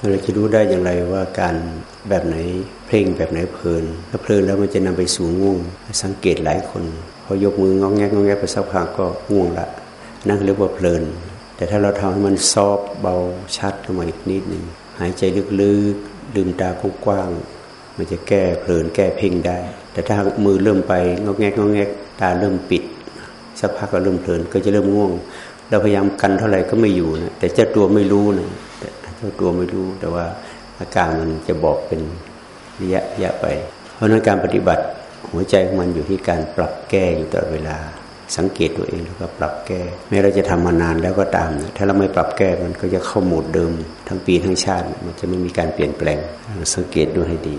เราจะรู้ได้อย่างไรว่าการแบบไหนเพลงแบบไหนเพลิน ถ้าเพลินแล้วมันจะนำไปสู่ง่วง สังเกตหลายคนพอยกมืององแงงองแงไปสักพักก็ง่วงละนั่นเรียกว่าเพลิน แต่ถ้าเราทำให้มันซอฟเบาชัดขึ้นมาอีกนิดหนึ่งหายใจลึกๆลืมตากว้างๆมันจะแก้เพลินแก้เพ่งได้ แต่ถ้ามือเริ่มไปงอแงงอแงตาเริ่มปิด สักพักก็เริ่มเพลินก็จะเริ่มง่วง เราพยายามกันเท่าไหร่ก็ไม่อยู่นะแต่เจ้าตัวไม่รู้นะ เจ้าตัวไม่รู้ แต่ว่าอาการมันจะบอกเป็นระยะระยะไป เพราะนั้นการปฏิบัติหัวใจของมันอยู่ที่การปรับแก้อยู่ตลอดเวลา สังเกตตัวเองแล้วก็ปรับแก้แม้เราจะทำมานานแล้วก็ตาม ถ้าเราไม่ปรับแก้มันก็จะเข้าโหมดเดิม ทั้งปีทั้งชาติ มันจะไม่มีการเปลี่ยนแปลง สังเกตดูให้ดี